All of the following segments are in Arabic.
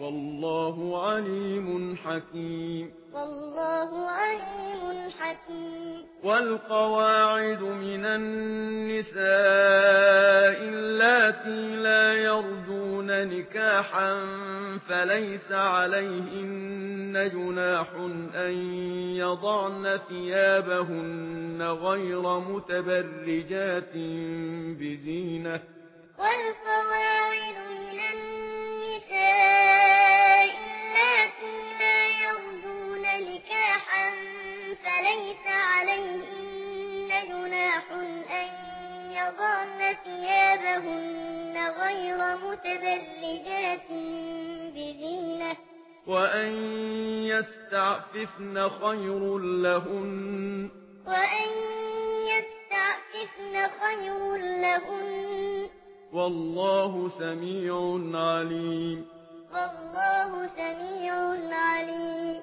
والله عليم حكيم. والله عليم حكيم. والقواعد من النساء اللاتي لا يرجون نكاحا فليس عليهن جناح أن يضعن ثيابهن غير متبرجات بزينة. والقواعد من النساء ثيابهن غير متبرجات بزينة وأن يستعففن خير لهن وأن يستعففن خير لهن والله سميع عليم والله سميع عليم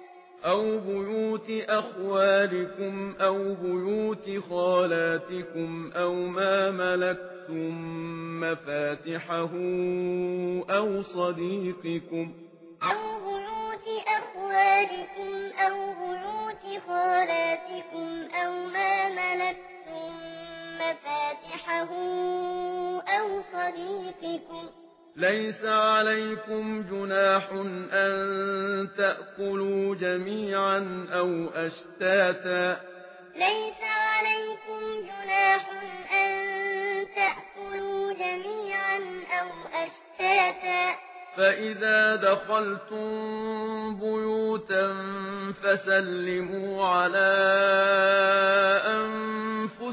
أو بيوت أخوالكم أو بيوت خالاتكم أو ما ملكتم مفاتحه أو صديقكم أو بيوت أخوالكم أو بيوت خالاتكم أو ما ملكتم مفاتحه أو صديقكم ليس عليكم جناح أن تأكلوا جميعا أو أشتاتا. ليس عليكم جناح أن تأكلوا جميعا أو أشتاتا. فإذا دخلتم بيوتا فسلموا على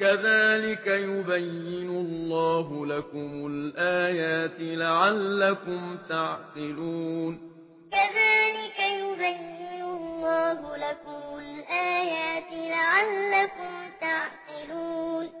كذلك يبين الله لكم الآيات لعلكم تعقلون. كذلك يبين الله لكم الآيات لعلكم تعقلون.